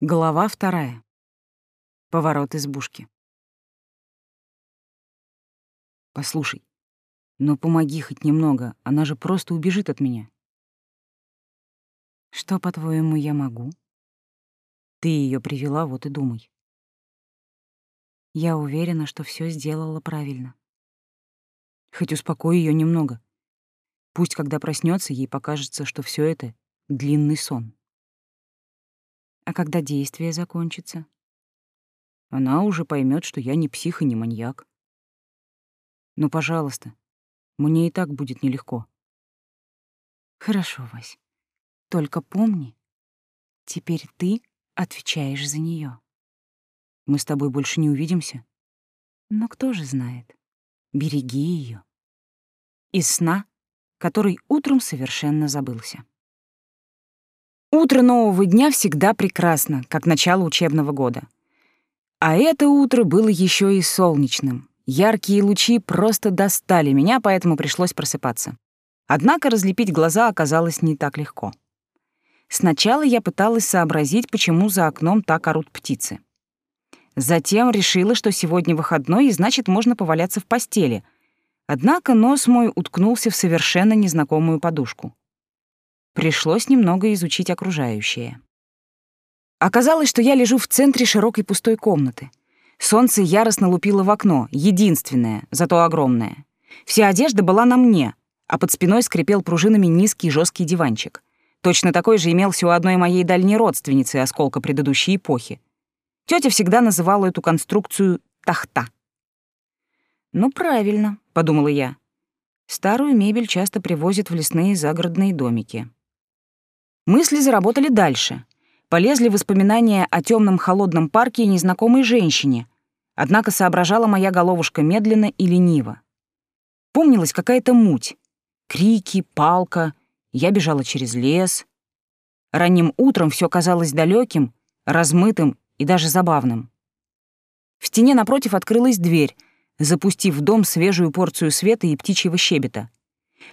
Глава вторая. Поворот избушки. Послушай, ну помоги хоть немного, она же просто убежит от меня. Что, по-твоему, я могу? Ты ее привела, вот и думай. Я уверена, что все сделала правильно. Хоть успокой ее немного. Пусть, когда проснется, ей покажется, что все это — длинный сон. А когда действие закончится? Она уже поймет, что я не псих и не маньяк. Ну, пожалуйста, мне и так будет нелегко. Хорошо, Вась. Только помни, теперь ты отвечаешь за нее. Мы с тобой больше не увидимся. Но кто же знает? Береги ее. Из сна, который утром совершенно забылся. Утро нового дня всегда прекрасно, как начало учебного года. А это утро было еще и солнечным. Яркие лучи просто достали меня, поэтому пришлось просыпаться. Однако разлепить глаза оказалось не так легко. Сначала я пыталась сообразить, почему за окном так орут птицы. Затем решила, что сегодня выходной, и значит, можно поваляться в постели. Однако нос мой уткнулся в совершенно незнакомую подушку. Пришлось немного изучить окружающее. Оказалось, что я лежу в центре широкой пустой комнаты. Солнце яростно лупило в окно, единственное, зато огромное. Вся одежда была на мне, а под спиной скрипел пружинами низкий жесткий диванчик. Точно такой же имелся у одной моей дальней родственницы осколка предыдущей эпохи. Тётя всегда называла эту конструкцию «тахта». «Ну, правильно», — подумала я. Старую мебель часто привозят в лесные загородные домики. Мысли заработали дальше. Полезли воспоминания о темном холодном парке и незнакомой женщине. Однако соображала моя головушка медленно и лениво. Помнилась какая-то муть. Крики, палка. Я бежала через лес. Ранним утром все казалось далеким, размытым и даже забавным. В стене напротив открылась дверь, запустив в дом свежую порцию света и птичьего щебета.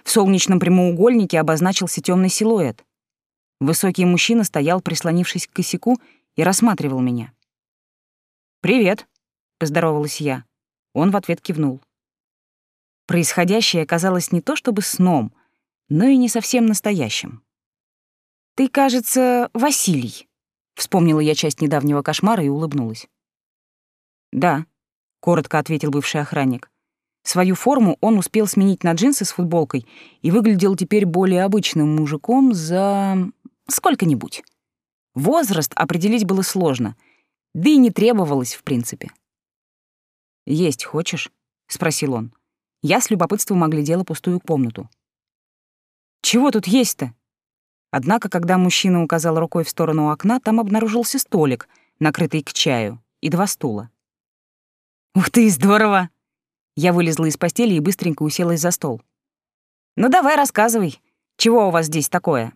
В солнечном прямоугольнике обозначился темный силуэт. Высокий мужчина стоял, прислонившись к косяку, и рассматривал меня. «Привет», — поздоровалась я. Он в ответ кивнул. Происходящее казалось не то чтобы сном, но и не совсем настоящим. «Ты, кажется, Василий», — вспомнила я часть недавнего кошмара и улыбнулась. «Да», — коротко ответил бывший охранник. Свою форму он успел сменить на джинсы с футболкой и выглядел теперь более обычным мужиком за... Сколько-нибудь. Возраст определить было сложно, да и не требовалось в принципе. «Есть хочешь?» — спросил он. Я с любопытством оглядела пустую комнату. «Чего тут есть-то?» Однако, когда мужчина указал рукой в сторону окна, там обнаружился столик, накрытый к чаю, и два стула. «Ух ты, здорово!» Я вылезла из постели и быстренько уселась за стол. «Ну давай, рассказывай, чего у вас здесь такое?»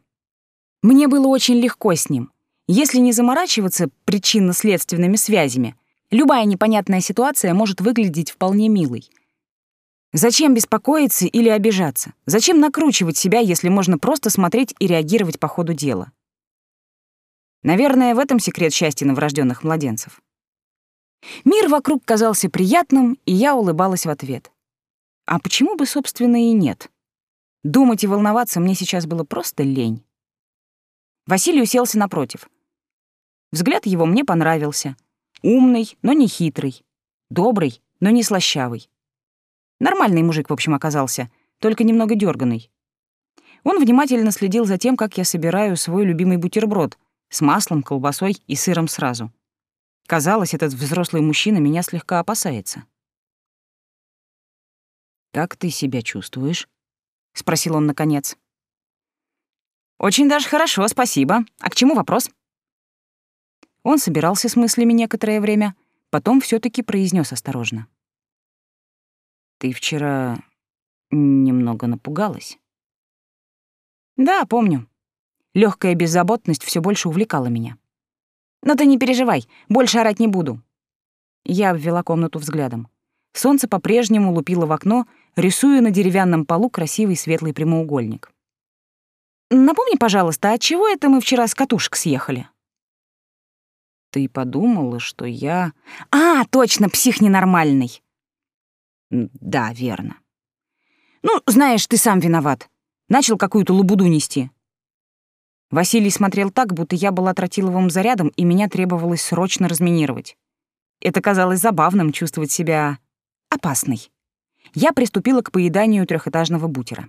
Мне было очень легко с ним. Если не заморачиваться причинно-следственными связями, любая непонятная ситуация может выглядеть вполне милой. Зачем беспокоиться или обижаться? Зачем накручивать себя, если можно просто смотреть и реагировать по ходу дела? Наверное, в этом секрет счастья новорожденных младенцев. Мир вокруг казался приятным, и я улыбалась в ответ. А почему бы, собственно, и нет? Думать и волноваться мне сейчас было просто лень. Василий уселся напротив. Взгляд его мне понравился. Умный, но не хитрый. Добрый, но не слащавый. Нормальный мужик, в общем, оказался, только немного дерганый. Он внимательно следил за тем, как я собираю свой любимый бутерброд с маслом, колбасой и сыром сразу. Казалось, этот взрослый мужчина меня слегка опасается. «Как ты себя чувствуешь?» — спросил он наконец. «Очень даже хорошо, спасибо. А к чему вопрос?» Он собирался с мыслями некоторое время, потом все таки произнес осторожно. «Ты вчера немного напугалась?» «Да, помню. Легкая беззаботность все больше увлекала меня. Но ты не переживай, больше орать не буду». Я обвела комнату взглядом. Солнце по-прежнему лупило в окно, рисуя на деревянном полу красивый светлый прямоугольник. Напомни, пожалуйста, от чего это мы вчера с катушек съехали? Ты подумала, что я... А, точно, псих ненормальный. Да, верно. Ну, знаешь, ты сам виноват. Начал какую-то лабуду нести. Василий смотрел так, будто я была тротиловым зарядом, и меня требовалось срочно разминировать. Это казалось забавным чувствовать себя опасной. Я приступила к поеданию трехэтажного бутера.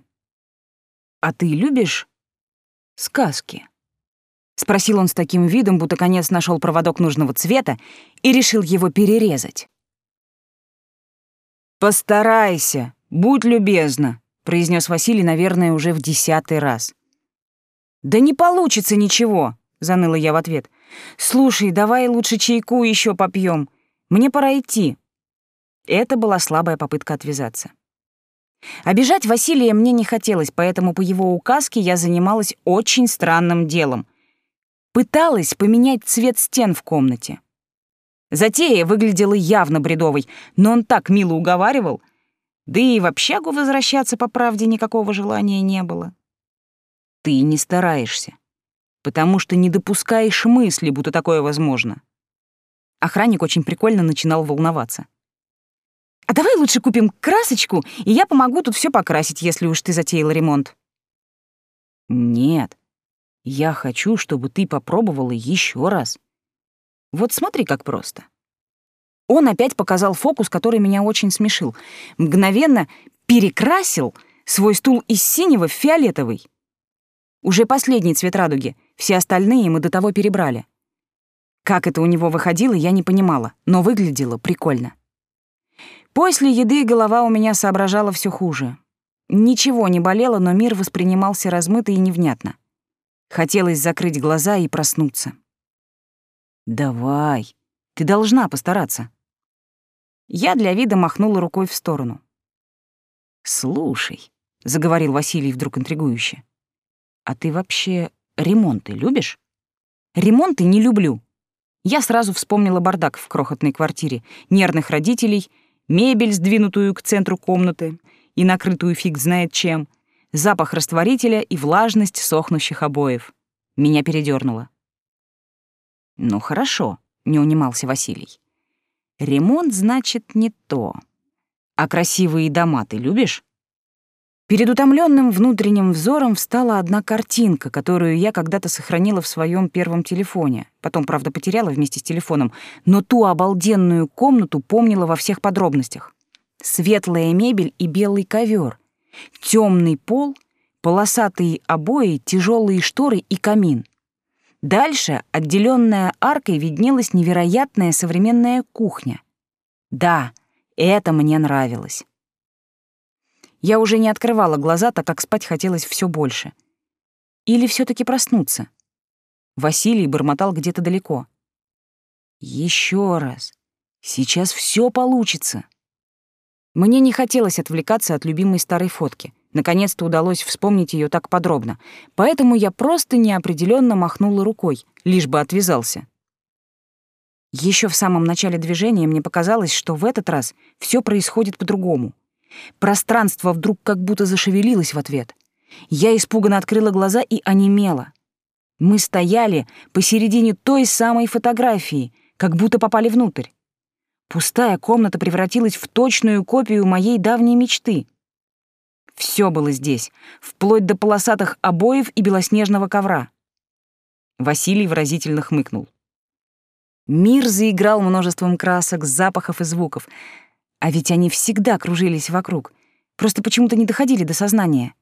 «А ты любишь сказки?» — спросил он с таким видом, будто конец нашел проводок нужного цвета и решил его перерезать. «Постарайся, будь любезна», — произнес Василий, наверное, уже в десятый раз. «Да не получится ничего», — заныла я в ответ. «Слушай, давай лучше чайку еще попьем. Мне пора идти». Это была слабая попытка отвязаться. Обижать Василия мне не хотелось, поэтому по его указке я занималась очень странным делом. Пыталась поменять цвет стен в комнате. Затея выглядела явно бредовой, но он так мило уговаривал, да и в общагу возвращаться, по правде, никакого желания не было. Ты не стараешься, потому что не допускаешь мысли, будто такое возможно. Охранник очень прикольно начинал волноваться. «А давай лучше купим красочку, и я помогу тут все покрасить, если уж ты затеял ремонт». «Нет, я хочу, чтобы ты попробовала еще раз. Вот смотри, как просто». Он опять показал фокус, который меня очень смешил. Мгновенно перекрасил свой стул из синего в фиолетовый. Уже последний цвет радуги, все остальные мы до того перебрали. Как это у него выходило, я не понимала, но выглядело прикольно. После еды голова у меня соображала все хуже. Ничего не болело, но мир воспринимался размыто и невнятно. Хотелось закрыть глаза и проснуться. «Давай, ты должна постараться». Я для вида махнула рукой в сторону. «Слушай», — заговорил Василий вдруг интригующе, «а ты вообще ремонты любишь?» «Ремонты не люблю». Я сразу вспомнила бардак в крохотной квартире, нервных родителей, мебель, сдвинутую к центру комнаты и накрытую фиг знает чем — запах растворителя и влажность сохнущих обоев. Меня передернуло. «Ну хорошо», — не унимался Василий. «Ремонт, значит, не то. А красивые дома ты любишь?» Перед утомленным внутренним взором встала одна картинка, которую я когда-то сохранила в своем первом телефоне. Потом, правда, потеряла вместе с телефоном, но ту обалденную комнату помнила во всех подробностях. Светлая мебель и белый ковер, Темный пол, полосатые обои, тяжелые шторы и камин. Дальше, отделенная аркой, виднелась невероятная современная кухня. Да, это мне нравилось. Я уже не открывала глаза, так как спать хотелось все больше. Или все таки проснуться? Василий бормотал где-то далеко. Еще раз. Сейчас все получится. Мне не хотелось отвлекаться от любимой старой фотки. Наконец-то удалось вспомнить ее так подробно, поэтому я просто неопределенно махнула рукой, лишь бы отвязался. Еще в самом начале движения мне показалось, что в этот раз все происходит по-другому. Пространство вдруг как будто зашевелилось в ответ. Я испуганно открыла глаза и онемела. Мы стояли посередине той самой фотографии, как будто попали внутрь. Пустая комната превратилась в точную копию моей давней мечты. Все было здесь, вплоть до полосатых обоев и белоснежного ковра. Василий выразительно хмыкнул. Мир заиграл множеством красок, запахов и звуков, а ведь они всегда кружились вокруг, просто почему-то не доходили до сознания.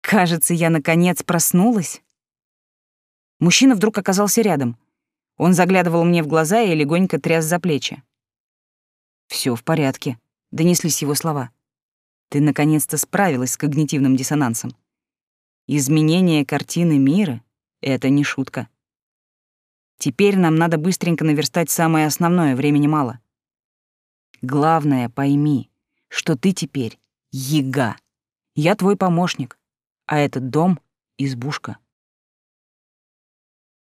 Кажется, я наконец проснулась. Мужчина вдруг оказался рядом. Он заглядывал мне в глаза и легонько тряс за плечи. Все в порядке», — донеслись его слова. «Ты наконец-то справилась с когнитивным диссонансом. Изменение картины мира — это не шутка. Теперь нам надо быстренько наверстать самое основное, времени мало. Главное, пойми, что ты теперь яга. Я твой помощник, а этот дом — избушка.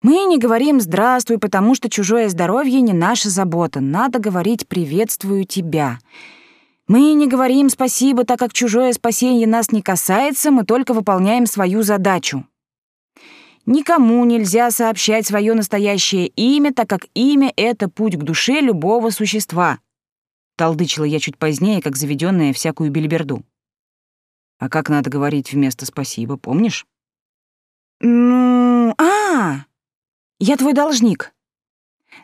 Мы не говорим «здравствуй», потому что чужое здоровье не наша забота. Надо говорить «приветствую тебя». Мы не говорим «спасибо», так как чужое спасение нас не касается, мы только выполняем свою задачу. Никому нельзя сообщать свое настоящее имя, так как имя — это путь к душе любого существа. Толдычила я чуть позднее, как заведенная всякую бельберду. А как надо говорить вместо «спасибо», помнишь? Ну, а, я твой должник.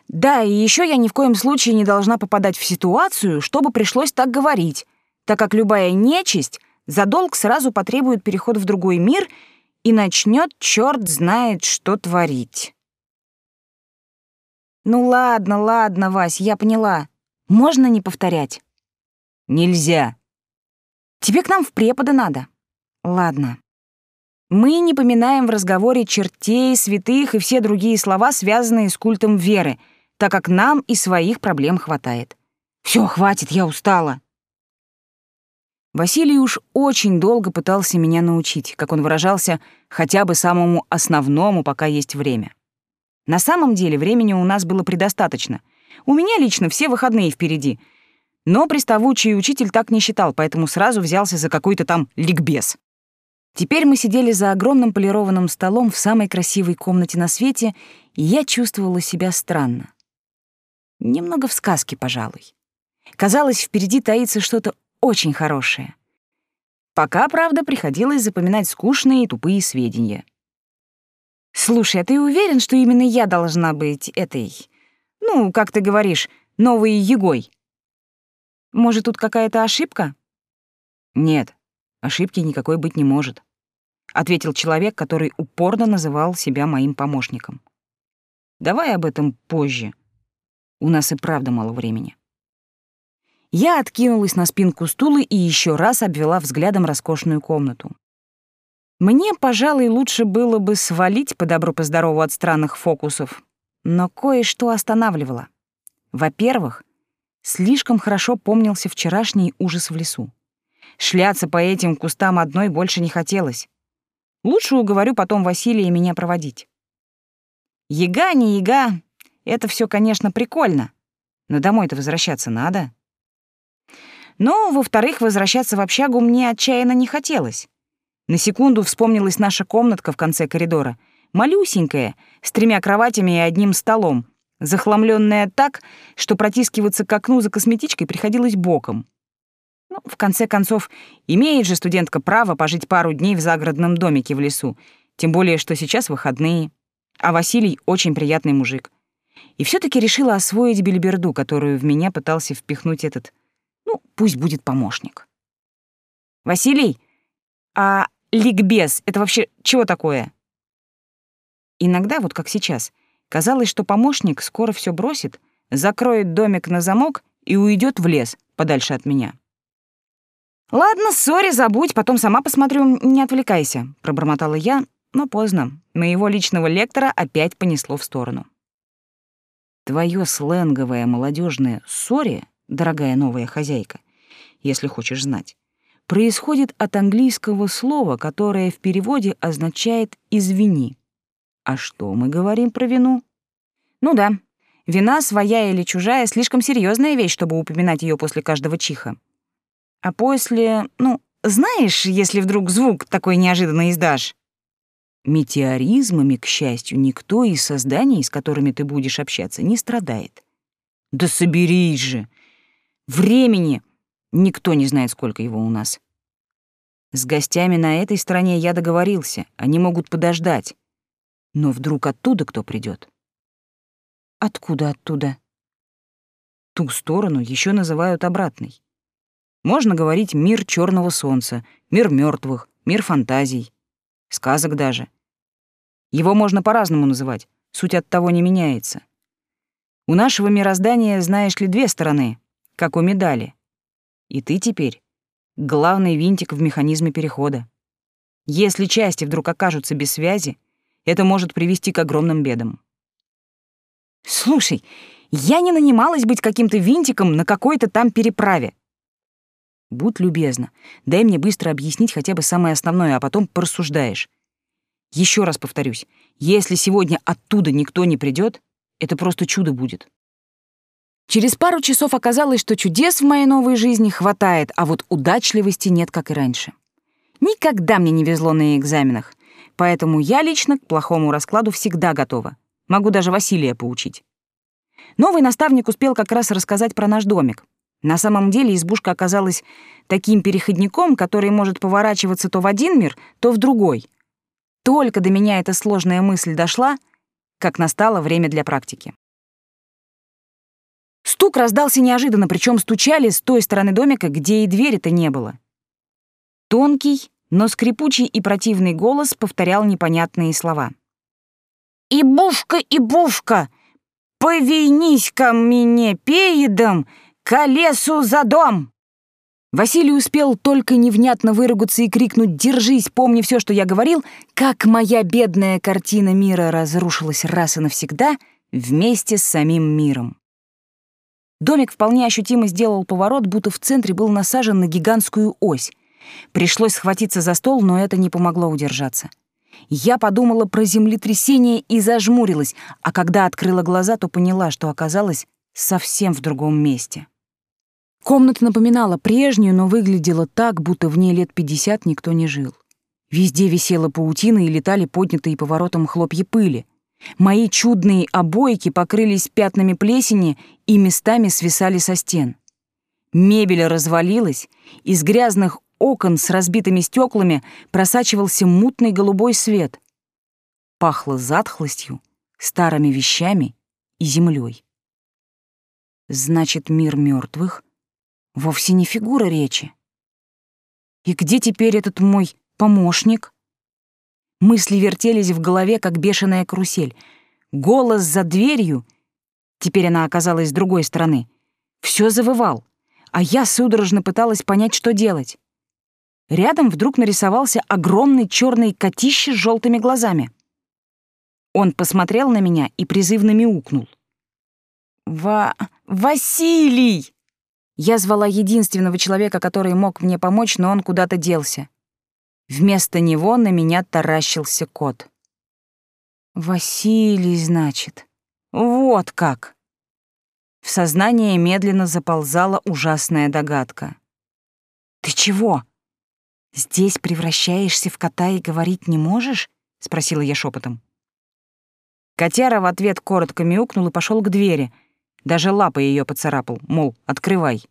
Да, и еще я ни в коем случае не должна попадать в ситуацию, чтобы пришлось так говорить, так как любая нечисть за долг сразу потребует переход в другой мир и начнет черт знает что творить. Ну ладно, ладно, Вась, я поняла. Можно не повторять? Нельзя. Тебе к нам в преподы надо. Ладно. Мы не поминаем в разговоре чертей, святых и все другие слова, связанные с культом веры, так как нам и своих проблем хватает. Все, хватит, я устала. Василий уж очень долго пытался меня научить, как он выражался, хотя бы самому основному, пока есть время. На самом деле времени у нас было предостаточно. У меня лично все выходные впереди. Но приставучий учитель так не считал, поэтому сразу взялся за какой-то там ликбез. Теперь мы сидели за огромным полированным столом в самой красивой комнате на свете, и я чувствовала себя странно. Немного в сказке, пожалуй. Казалось, впереди таится что-то очень хорошее. Пока, правда, приходилось запоминать скучные и тупые сведения. «Слушай, а ты уверен, что именно я должна быть этой... Ну, как ты говоришь, новой Егой? Может, тут какая-то ошибка?» «Нет, Ошибки никакой быть не может, ответил человек, который упорно называл себя моим помощником. Давай об этом позже. У нас и правда мало времени. Я откинулась на спинку стула и еще раз обвела взглядом роскошную комнату. Мне, пожалуй, лучше было бы свалить по добру по здорову от странных фокусов, но кое-что останавливало. Во-первых, слишком хорошо помнился вчерашний ужас в лесу. Шляться по этим кустам одной больше не хотелось. Лучше уговорю потом Василия меня проводить. Ега, не ега, это все, конечно, прикольно, но домой-то возвращаться надо. Но, во-вторых, возвращаться в общагу мне отчаянно не хотелось. На секунду вспомнилась наша комнатка в конце коридора, малюсенькая, с тремя кроватями и одним столом, захламленная так, что протискиваться к окну за косметичкой приходилось боком. Ну, в конце концов, имеет же студентка право пожить пару дней в загородном домике в лесу, тем более, что сейчас выходные. А Василий очень приятный мужик. И все таки решила освоить бельберду, которую в меня пытался впихнуть этот, ну, пусть будет помощник. «Василий, а ликбез — это вообще чего такое?» Иногда, вот как сейчас, казалось, что помощник скоро все бросит, закроет домик на замок и уйдет в лес, подальше от меня. «Ладно, сори, забудь, потом сама посмотрю, не отвлекайся», — пробормотала я, но поздно. Моего личного лектора опять понесло в сторону. Твое сленговое молодежное «сори», дорогая новая хозяйка, если хочешь знать, происходит от английского слова, которое в переводе означает «извини». А что мы говорим про вину? Ну да, вина, своя или чужая, слишком серьезная вещь, чтобы упоминать ее после каждого чиха. А после, ну, знаешь, если вдруг звук такой неожиданно издашь? Метеоризмами, к счастью, никто из созданий, с которыми ты будешь общаться, не страдает. Да соберись же! Времени! Никто не знает, сколько его у нас. С гостями на этой стороне я договорился, они могут подождать. Но вдруг оттуда кто придет? Откуда оттуда? Ту сторону еще называют обратной. Можно говорить мир черного солнца, мир мертвых, мир фантазий, сказок даже. Его можно по-разному называть, суть от того не меняется. У нашего мироздания, знаешь ли, две стороны, как у медали. И ты теперь главный винтик в механизме перехода. Если части вдруг окажутся без связи, это может привести к огромным бедам. Слушай, я не нанималась быть каким-то винтиком на какой-то там переправе. Будь любезна, дай мне быстро объяснить хотя бы самое основное, а потом порассуждаешь. Еще раз повторюсь, если сегодня оттуда никто не придет, это просто чудо будет. Через пару часов оказалось, что чудес в моей новой жизни хватает, а вот удачливости нет, как и раньше. Никогда мне не везло на экзаменах. Поэтому я лично к плохому раскладу всегда готова. Могу даже Василия поучить. Новый наставник успел как раз рассказать про наш домик. На самом деле избушка оказалась таким переходником, который может поворачиваться то в один мир, то в другой. Только до меня эта сложная мысль дошла, как настало время для практики. Стук раздался неожиданно, причем стучали с той стороны домика, где и двери-то не было. Тонкий, но скрипучий и противный голос повторял непонятные слова. «Ибушка, Ибушка, повинись ко мне пеедом, колесу за дом!» Василий успел только невнятно выругаться и крикнуть «Держись, помни все, что я говорил», как моя бедная картина мира разрушилась раз и навсегда вместе с самим миром. Домик вполне ощутимо сделал поворот, будто в центре был насажен на гигантскую ось. Пришлось схватиться за стол, но это не помогло удержаться. Я подумала про землетрясение и зажмурилась, а когда открыла глаза, то поняла, что оказалась совсем в другом месте. Комната напоминала прежнюю, но выглядела так, будто в ней лет пятьдесят никто не жил. Везде висела паутина и летали поднятые поворотом хлопья пыли. Мои чудные обойки покрылись пятнами плесени и местами свисали со стен. Мебель развалилась, из грязных окон с разбитыми стеклами просачивался мутный голубой свет. Пахло затхлостью, старыми вещами и землей. Значит, мир мертвых вовсе не фигура речи. И где теперь этот мой помощник? Мысли вертелись в голове, как бешеная карусель. Голос за дверью, теперь она оказалась с другой стороны, все завывал, а я судорожно пыталась понять, что делать. Рядом вдруг нарисовался огромный черный котище с желтыми глазами. Он посмотрел на меня и призывно мяукнул. «Ва... Василий!» Я звала единственного человека, который мог мне помочь, но он куда-то делся. Вместо него на меня таращился кот. «Василий, значит. Вот как!» В сознание медленно заползала ужасная догадка. «Ты чего? Здесь превращаешься в кота и говорить не можешь?» — спросила я шепотом. Котяра в ответ коротко мяукнул и пошел к двери. Даже лапой ее поцарапал, мол, открывай.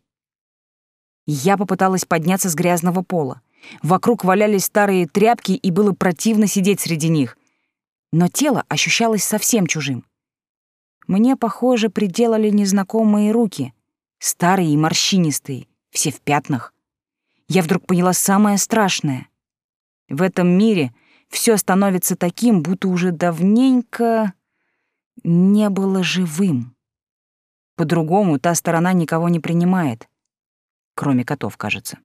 Я попыталась подняться с грязного пола. Вокруг валялись старые тряпки, и было противно сидеть среди них. Но тело ощущалось совсем чужим. Мне, похоже, приделали незнакомые руки, старые и морщинистые, все в пятнах. Я вдруг поняла самое страшное. В этом мире все становится таким, будто уже давненько не было живым. По-другому та сторона никого не принимает, кроме котов, кажется.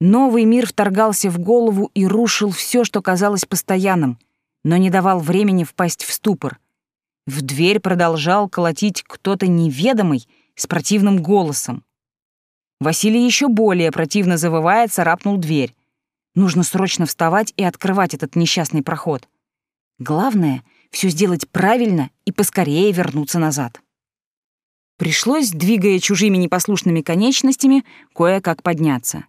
Новый мир вторгался в голову и рушил все, что казалось постоянным, но не давал времени впасть в ступор. В дверь продолжал колотить кто-то неведомый с противным голосом. Василий еще более противно завывая царапнул дверь. Нужно срочно вставать и открывать этот несчастный проход. Главное — все сделать правильно и поскорее вернуться назад. Пришлось, двигая чужими непослушными конечностями, кое-как подняться.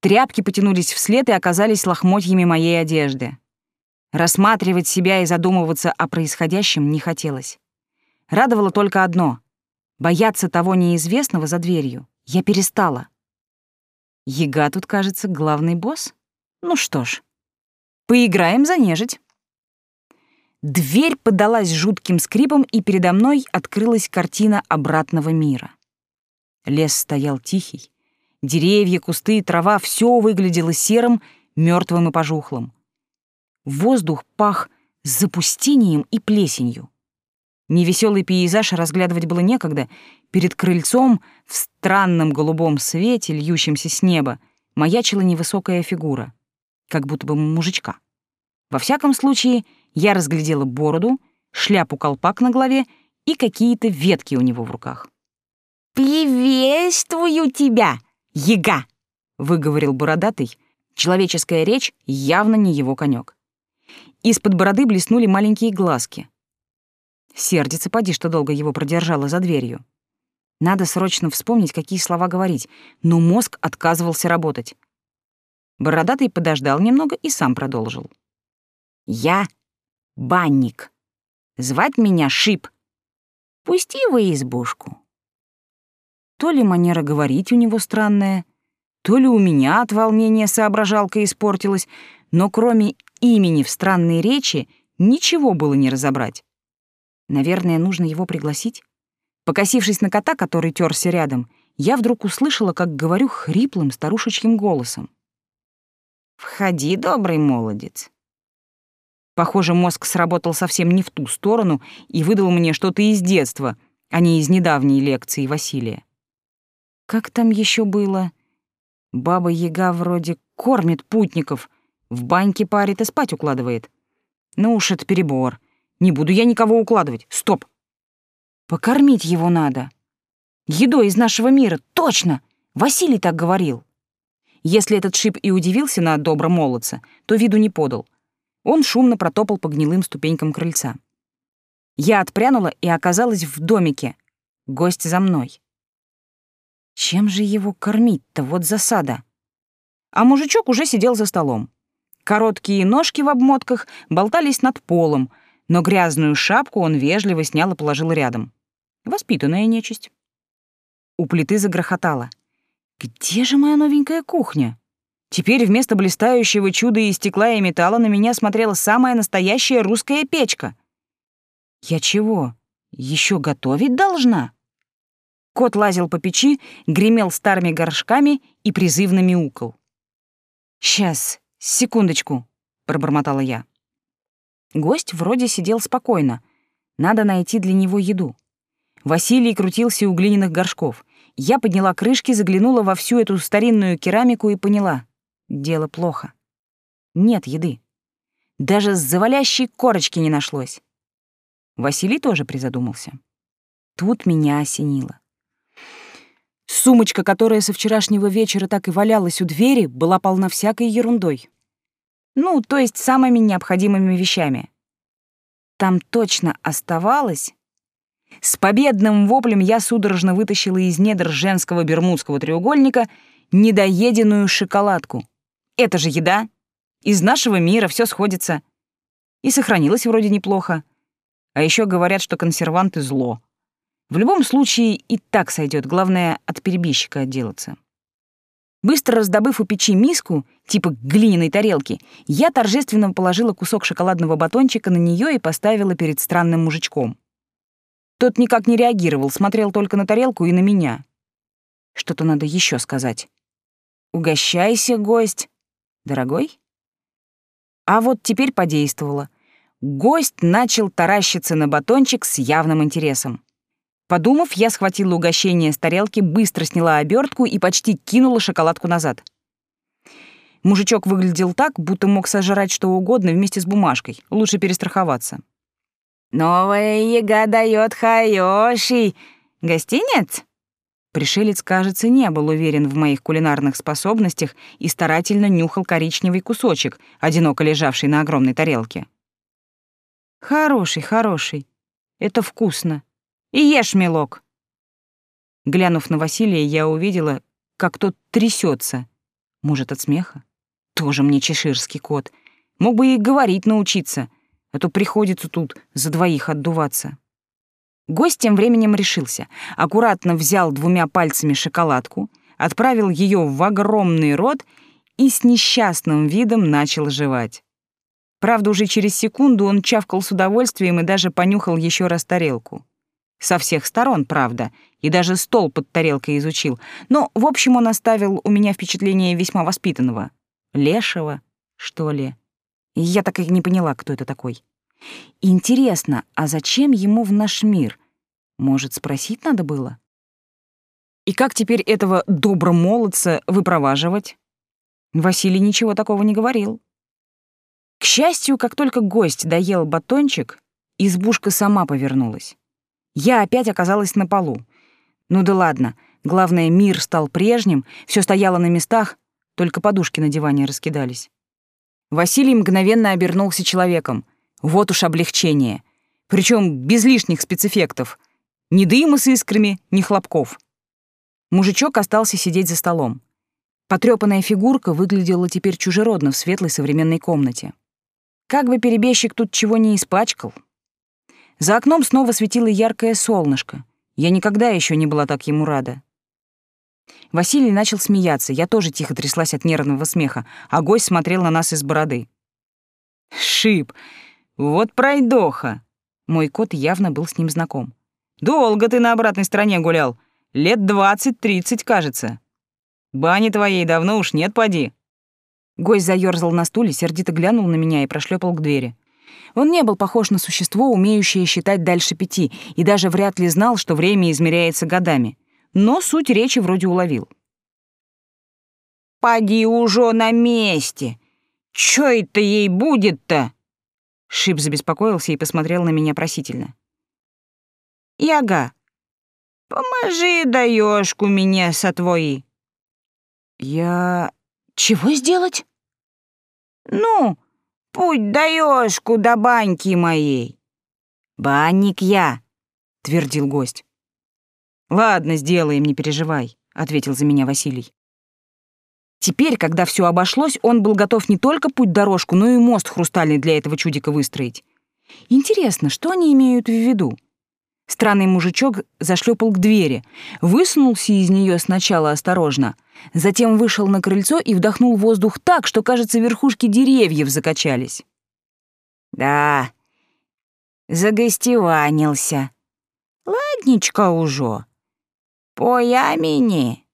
Тряпки потянулись вслед и оказались лохмотьями моей одежды. Рассматривать себя и задумываться о происходящем не хотелось. Радовало только одно — бояться того неизвестного за дверью. Я перестала. Ега тут, кажется, главный босс? Ну что ж, поиграем за нежить. Дверь подалась жутким скрипом, и передо мной открылась картина обратного мира. Лес стоял тихий, Деревья, кусты, трава — все выглядело серым, мертвым и пожухлым. Воздух пах запустением и плесенью. Невеселый пейзаж разглядывать было некогда. Перед крыльцом, в странном голубом свете, льющемся с неба, маячила невысокая фигура, как будто бы мужичка. Во всяком случае, я разглядела бороду, шляпу-колпак на голове и какие-то ветки у него в руках. «Приветствую тебя!» «Яга!» — выговорил бородатый. Человеческая речь явно не его конек. Из-под бороды блеснули маленькие глазки. Сердится, поди, что долго его продержала за дверью. Надо срочно вспомнить, какие слова говорить, но мозг отказывался работать. Бородатый подождал немного и сам продолжил. Я — банник. Звать меня Шип. Пусти в избушку. То ли манера говорить у него странная, то ли у меня от волнения соображалка испортилась, но кроме имени в странной речи ничего было не разобрать. Наверное, нужно его пригласить? Покосившись на кота, который терся рядом, я вдруг услышала, как говорю хриплым старушечьим голосом. «Входи, добрый молодец». Похоже, мозг сработал совсем не в ту сторону и выдал мне что-то из детства, а не из недавней лекции Василия. Как там еще было? Баба-яга вроде кормит путников, в баньке парит и спать укладывает. Ну уж это перебор. Не буду я никого укладывать. Стоп. Покормить его надо. Едой из нашего мира, точно! Василий так говорил. Если этот шип и удивился на добро молодца, то виду не подал. Он шумно протопал по гнилым ступенькам крыльца. Я отпрянула и оказалась в домике. Гость за мной. Чем же его кормить-то, вот засада? А мужичок уже сидел за столом. Короткие ножки в обмотках болтались над полом, но грязную шапку он вежливо снял и положил рядом. Воспитанная нечисть. У плиты загрохотало. «Где же моя новенькая кухня?» Теперь вместо блистающего чуда из стекла и металла на меня смотрела самая настоящая русская печка. Я чего, еще готовить должна? Кот лазил по печи, гремел старыми горшками и призывно мяукал. «Сейчас, секундочку», — пробормотала я. Гость вроде сидел спокойно. Надо найти для него еду. Василий крутился у глиняных горшков. Я подняла крышки, заглянула во всю эту старинную керамику и поняла — дело плохо. Нет еды. Даже с завалящей корочки не нашлось. Василий тоже призадумался. Тут меня осенило. Сумочка, которая со вчерашнего вечера так и валялась у двери, была полна всякой ерундой. Ну, то есть самыми необходимыми вещами. Там точно оставалось... С победным воплем я судорожно вытащила из недр женского бермудского треугольника недоеденную шоколадку. Это же еда. Из нашего мира все сходится. И сохранилось вроде неплохо. А еще говорят, что консерванты — зло. В любом случае и так сойдет, главное от перебежчика отделаться. Быстро раздобыв у печи миску, типа глиняной тарелки, я торжественно положила кусок шоколадного батончика на нее и поставила перед странным мужичком. Тот никак не реагировал, смотрел только на тарелку и на меня. Что-то надо еще сказать. «Угощайся, гость!» «Дорогой?» А вот теперь подействовало. Гость начал таращиться на батончик с явным интересом. Подумав, я схватила угощение с тарелки, быстро сняла обертку и почти кинула шоколадку назад. Мужичок выглядел так, будто мог сожрать что угодно вместе с бумажкой. Лучше перестраховаться. «Новая яга дает хаёши. Гостинец?» Пришелец, кажется, не был уверен в моих кулинарных способностях и старательно нюхал коричневый кусочек, одиноко лежавший на огромной тарелке. «Хороший, хороший. Это вкусно. И ешь, милок. Глянув на Василия, я увидела, как тот трясется. Может, от смеха? Тоже мне чеширский кот. Мог бы и говорить научиться, а то приходится тут за двоих отдуваться. Гость тем временем решился, аккуратно взял двумя пальцами шоколадку, отправил ее в огромный рот и с несчастным видом начал жевать. Правда, уже через секунду он чавкал с удовольствием и даже понюхал еще раз тарелку. Со всех сторон, правда, и даже стол под тарелкой изучил. Но, в общем, он оставил у меня впечатление весьма воспитанного. Лешего, что ли. я так и не поняла, кто это такой. Интересно, а зачем ему в наш мир? Может, спросить надо было? И как теперь этого добромолодца выпроваживать? Василий ничего такого не говорил. К счастью, как только гость доел батончик, избушка сама повернулась. Я опять оказалась на полу. Ну да ладно, главное, мир стал прежним, все стояло на местах, только подушки на диване раскидались. Василий мгновенно обернулся человеком. Вот уж облегчение. Причем без лишних спецэффектов. Ни дыма с искрами, ни хлопков. Мужичок остался сидеть за столом. Потрёпанная фигурка выглядела теперь чужеродно в светлой современной комнате. Как бы перебежчик тут чего не испачкал. За окном снова светило яркое солнышко. Я никогда еще не была так ему рада. Василий начал смеяться, я тоже тихо тряслась от нервного смеха, а гость смотрел на нас из бороды. «Шип! Вот пройдоха!» Мой кот явно был с ним знаком. «Долго ты на обратной стороне гулял. Лет двадцать-тридцать, кажется. Бани твоей давно уж нет, поди». Гость заёрзал на стуле, сердито глянул на меня и прошлепал к двери. Он не был похож на существо, умеющее считать дальше пяти, и даже вряд ли знал, что время измеряется годами. Но суть речи вроде уловил. «Поди уже на месте! Чё это ей будет-то?» Шип забеспокоился и посмотрел на меня просительно. «Яга, поможи даёшку мне сотвои». «Я... чего сделать?» «Ну, путь даешь куда баньки моей». «Банник я», — твердил гость. «Ладно, сделаем, не переживай», — ответил за меня Василий. Теперь, когда все обошлось, он был готов не только путь-дорожку, но и мост хрустальный для этого чудика выстроить. Интересно, что они имеют в виду? Странный мужичок зашлепал к двери, высунулся из нее сначала осторожно, затем вышел на крыльцо и вдохнул воздух так, что, кажется, верхушки деревьев закачались. «Да, загостеванился. Ладничка уже. По ямени».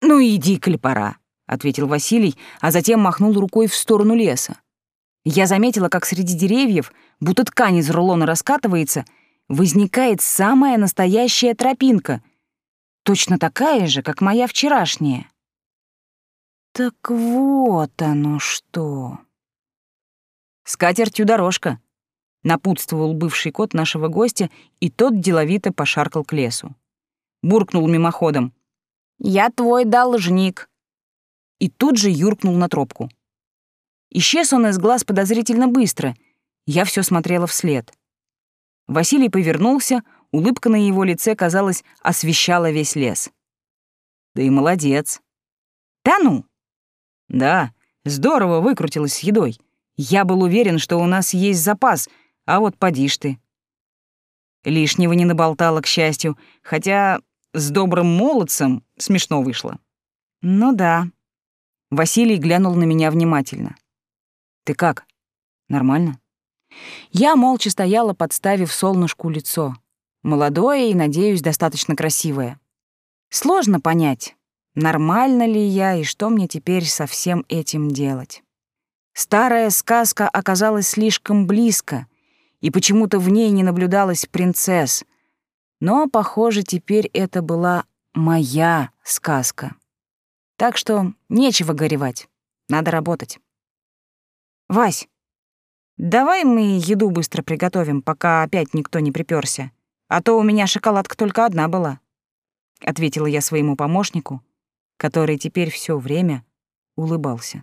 «Ну иди, клепора», — ответил Василий, а затем махнул рукой в сторону леса. Я заметила, как среди деревьев, будто ткань из рулона раскатывается — возникает самая настоящая тропинка, точно такая же, как моя вчерашняя. Так вот оно что. Скатертью дорожка, напутствовал бывший кот нашего гостя, и тот деловито пошаркал к лесу. Буркнул мимоходом. «Я твой должник». И тут же юркнул на тропку. Исчез он из глаз подозрительно быстро. Я все смотрела вслед. Василий повернулся, улыбка на его лице, казалось, освещала весь лес. Да и молодец. Да ну? Да, здорово выкрутилась с едой. Я был уверен, что у нас есть запас, а вот поди ж ты. Лишнего не наболтала, к счастью, хотя с добрым молодцем смешно вышло. Ну да. Василий глянул на меня внимательно. Ты как? Нормально? Я молча стояла, подставив солнышку лицо. Молодое и, надеюсь, достаточно красивое. Сложно понять, нормально ли я и что мне теперь со всем этим делать. Старая сказка оказалась слишком близко, и почему-то в ней не наблюдалось принцесс. Но, похоже, теперь это была моя сказка. Так что нечего горевать, надо работать. «Вась, Давай мы еду быстро приготовим, пока опять никто не припёрся. А то у меня шоколадка только одна была. Ответила я своему помощнику, который теперь всё время улыбался.